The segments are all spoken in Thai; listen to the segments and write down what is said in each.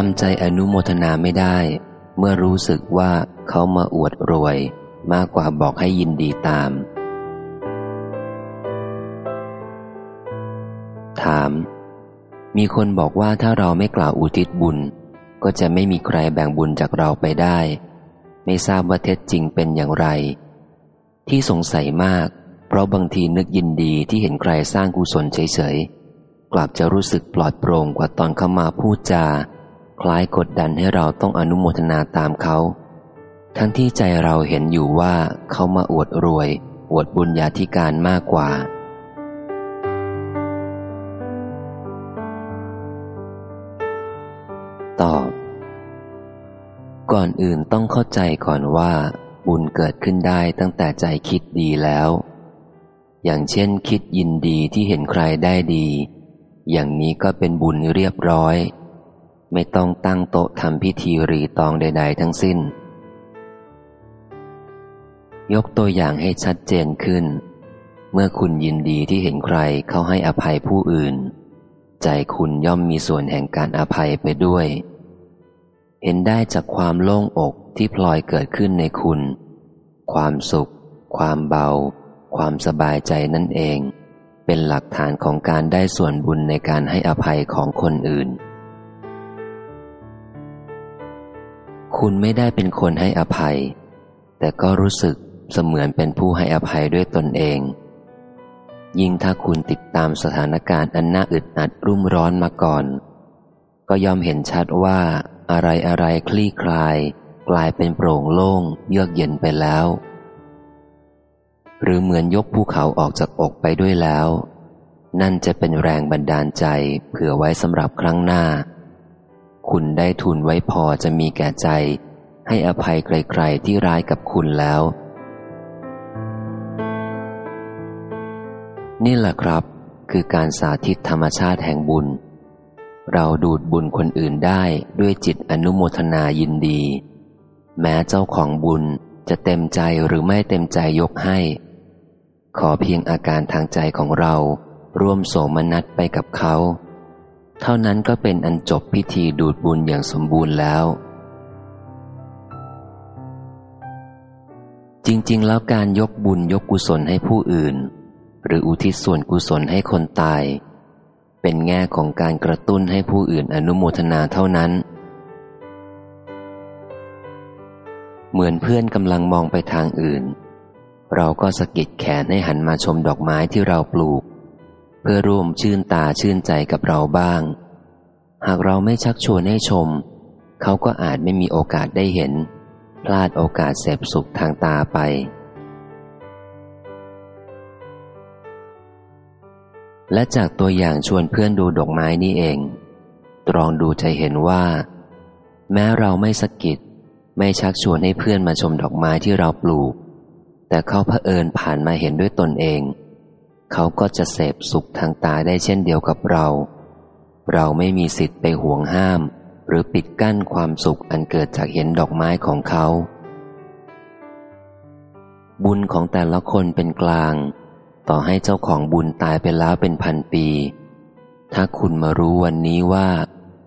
ทำใจอนุโมทนาไม่ได้ เมื่อรู้สึกว่าเขามาอวดรวย มากกว่าบอกให้ยินดีตาม ถาม มีคนบอกว่าถ้าเราไม่กล่าวอุทิศบุญ ก็จะไม่มีใครแบ่งบุญจากเราไปได้ ไม่ทราบว่าเท็จจริงเป็นอย่างไร ที่สงสัยมาก เพราะบางทีนึกยินดีที่เห็นใครสร้างกุศลเฉยๆกลับจะรู้สึกปลอดโปร่งกว่าตอนเข้ามาพูดจา คล้ายกดดันให้เราต้องอนุโมทนาตามเขา ทั้งที่ใจเราเห็นอยู่ว่าเขามาอวดรวย อวดบุญญาธิการมากกว่า ตอบ ก่อนอื่นต้องเข้าใจก่อนว่า บุญเกิดขึ้นได้ตั้งแต่ใจคิดดีแล้ว อย่างเช่นคิดยินดีที่เห็นใครได้ดี อย่างนี้ก็เป็นบุญเรียบร้อย ไม่ต้องตั้งโต๊ะทำพิธีรีตองใด ๆ ทั้งสิ้น ยกตัวอย่างให้ชัดเจนขึ้น เมื่อคุณยินดีที่เห็นใครเขาให้อภัยผู้อื่น ใจคุณย่อมมีส่วนแห่งการอภัยไปด้วย เห็นได้จากความโล่งอกที่พลอยเกิดขึ้นในคุณ ความสุข ความเบา ความสบายใจนั่นเอง เป็นหลักฐานของการได้ส่วนบุญในการให้อภัยของคนอื่น คุณไม่ได้เป็นคนให้อภัย แต่ก็รู้สึกเสมือนเป็นผู้ให้อภัยด้วยตนเอง ยิ่งถ้าคุณติดตามสถานการณ์อันน่าอึดอัดรุ่มร้อนมาก่อน ก็ยอมเห็นชัดว่าอะไรอะไรคลี่คลาย กลายเป็นโปร่งโล่งเยือกเย็นไปแล้ว หรือเหมือนยกภูเขาออกจากอกไปด้วยแล้ว นั่นจะเป็นแรงบันดาลใจเผื่อไว้สำหรับครั้งหน้า คุณได้ทุนไว้พอจะมีแก่ใจ ให้อภัยใครๆที่ร้ายกับคุณแล้ว นี่แหละครับ คือการสาธิตธรรมชาติแห่งบุญ เราดูดบุญคนอื่นได้ด้วยจิตอนุโมทนายินดี แม้เจ้าของบุญจะเต็มใจหรือไม่เต็มใจยกให้ ขอเพียงอาการทางใจของเราร่วมโสมนัสไปกับเขา เท่านั้นก็เป็นอันจบพิธีดูดบุญอย่างสมบูรณ์แล้ว จริงๆ แล้วการยกบุญยกกุศลให้ผู้อื่น หรืออุทิศส่วนกุศลให้คนตาย เป็นแง่ของการกระตุ้นให้ผู้อื่นอนุโมทนาเท่านั้น เหมือนเพื่อนกำลังมองไปทางอื่น เราก็สะกิดแขนให้หันมาชมดอกไม้ที่เราปลูก พื่อร่วมชื่นตาชื่นใจกับเราบ้าง หากเราไม่ชักชวนให้ชม เขาก็อาจไม่มีโอกาสได้เห็น พลาดโอกาสเสพสุขทางตาไป และจากตัวอย่างชวนเพื่อนดูดอกไม้นี่เอง ตรองดูจะเห็นว่า แม้เราไม่สกิดไม่ชักชวนให้เพื่อนมาชมดอกไม้ที่เราปลูก แต่เขาเผอิญผ่านมาเห็นด้วยตนเอง เขาก็จะเสพสุขทางตาได้เช่นเดียวกับเรา เราไม่มีสิทธิ์ไปห่วงห้าม หรือปิดกั้นความสุขอันเกิดจากเห็นดอกไม้ของเขา บุญของแต่ละคนเป็นกลาง ต่อให้เจ้าของบุญตายไปแล้วเป็นพันปี ถ้าคุณมารู้วันนี้ว่า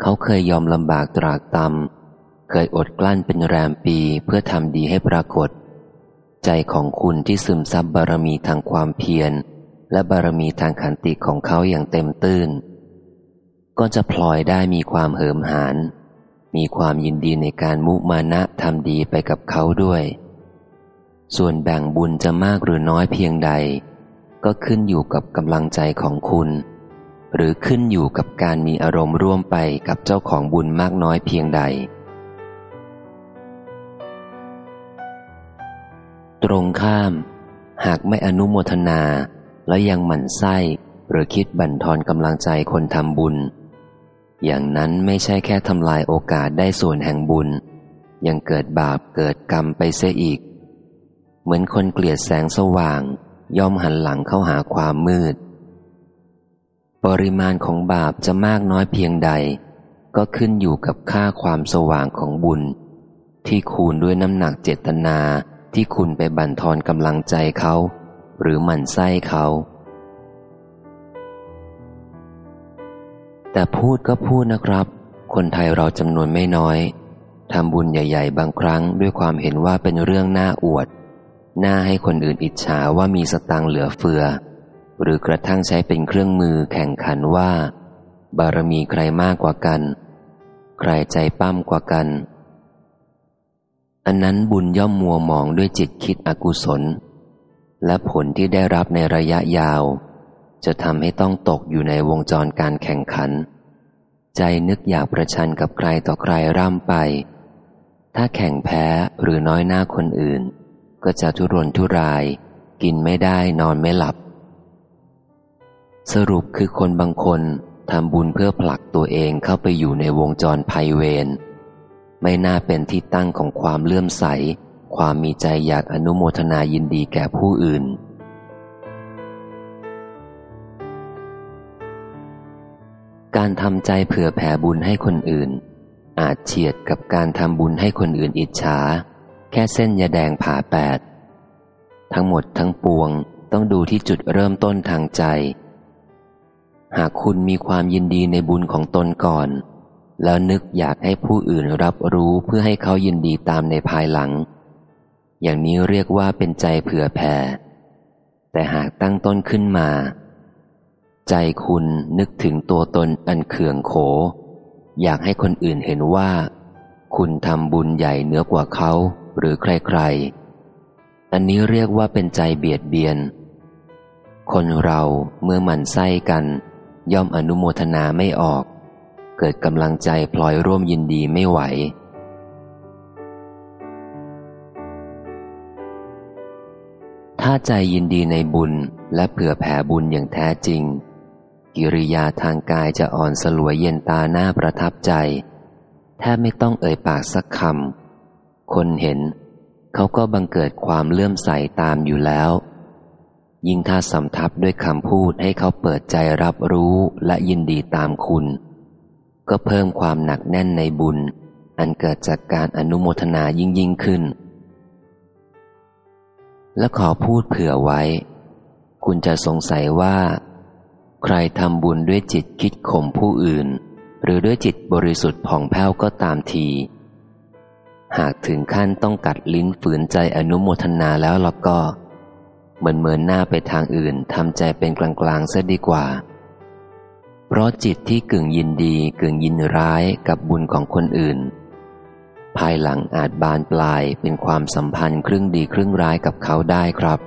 เขาเคยยอมลำบากตรากตำเคยอดกลั้นเป็นแรมปีเพื่อทำดีให้ปรากฏ ใจของคุณที่ซึมซับบารมีทางความเพียร และบารมีทางขันติของเขาอย่างเต็มตื้น ก็จะพลอยได้มีความเหิมหานมีความยินดีในการมุมานะทำดีไปกับเขาด้วย ส่วนแบ่งบุญจะมากหรือน้อยเพียงใด ก็ขึ้นอยู่กับกำลังใจของคุณ หรือขึ้นอยู่กับการมีอารมณ์ร่วมไปกับเจ้าของบุญมากน้อยเพียงใด ตรงข้าม หากไม่อนุโมทนา แล้วยังหมั่นไส้หรือคิดบั่นทอนกำลังใจคนทำบุญ อย่างนั้นไม่ใช่แค่ทำลายโอกาสได้ส่วนแห่งบุญ ยังเกิดบาปเกิดกรรมไปเสียอีก เหมือนคนเกลียดแสงสว่าง ย่อมหันหลังเข้าหาความมืด ปริมาณของบาปจะมากน้อยเพียงใด ก็ขึ้นอยู่กับค่าความสว่างของบุญ ที่คูณด้วยน้ำหนักเจตนาที่คุณไปบั่นทอนกำลังใจเขา หรือหมั่นไส้เขา แต่พูดก็พูดนะครับ คนไทยเราจำนวนไม่น้อยทำบุญใหญ่ ๆ บางครั้งด้วยความเห็นว่าเป็นเรื่องน่าอวด น่าให้คนอื่นอิจฉาว่ามีสตางค์เหลือเฟือ หรือกระทั่งใช้เป็นเครื่องมือแข่งขันว่า บารมีใครมากกว่ากัน ใครใจปั้มกว่ากัน อันนั้นบุญย่อมมัวมองด้วยจิตคิดอกุศล และผลที่ได้รับในระยะยาว จะทำให้ต้องตกอยู่ในวงจรการแข่งขัน ใจนึกอยากประชันกับใครต่อใครร่ำไป ถ้าแข่งแพ้หรือน้อยหน้าคนอื่น ก็จะทุรนทุราย กินไม่ได้นอนไม่หลับ สรุปคือคนบางคนทำบุญเพื่อผลักตัวเองเข้าไปอยู่ในวงจรภัยเวรไม่น่าเป็นที่ตั้งของความเลื่อมใส ความมีใจอยากอนุโมทนายินดีแก่ผู้อื่น การทำใจเผื่อแผ่บุญให้คนอื่น อาจเฉียดกับการทำบุญให้คนอื่นอิจฉา แค่เส้นยาแดงผ่าแปด ทั้งหมดทั้งปวงต้องดูที่จุดเริ่มต้นทางใจ หากคุณมีความยินดีในบุญของตนก่อนแล้วนึกอยากให้ผู้อื่นรับรู้เพื่อให้เขายินดีตามในภายหลัง อย่างนี้เรียกว่าเป็นใจเผื่อแผ่ แต่หากตั้งต้นขึ้นมา ใจคุณนึกถึงตัวตนอันเขื่องโข อยากให้คนอื่นเห็นว่า คุณทำบุญใหญ่เหนือกว่าเขาหรือใครๆ อันนี้เรียกว่าเป็นใจเบียดเบียน คนเราเมื่อหมั่นไส้กัน ย่อมอนุโมทนาไม่ออก เกิดกำลังใจพลอยร่วมยินดีไม่ไหว ถ้าใจยินดีในบุญและเผื่อแผ่บุญอย่างแท้จริง กิริยาทางกายจะอ่อนสลวยเย็นตาหน้าประทับใจ แทบไม่ต้องเอ่ยปากสักคำ คนเห็น เขาก็บังเกิดความเลื่อมใสตามอยู่แล้ว ยิ่งถ้าสำทับด้วยคำพูดให้เขาเปิดใจรับรู้และยินดีตามคุณ ก็เพิ่มความหนักแน่นในบุญ อันเกิดจากการอนุโมทนายิ่งยิ่งขึ้น และขอพูดเผื่อไว้ คุณจะสงสัยว่า ใครทำบุญด้วยจิตคิดข่มผู้อื่น หรือด้วยจิตบริสุทธิ์ผ่องแผ้วก็ตามที หากถึงขั้นต้องกัดลิ้นฝืนใจอนุโมทนาแล้วล่ะก็ เหมือนเหมือนหน้าไปทางอื่นทำใจเป็นกลางๆเสียดีกว่า เพราะจิตที่กึ่งยินดีกึ่งยินร้ายกับบุญของคนอื่น ภายหลังอาจบานปลายเป็นความสัมพันธ์ครึ่งดีครึ่งร้ายกับเขาได้ครับ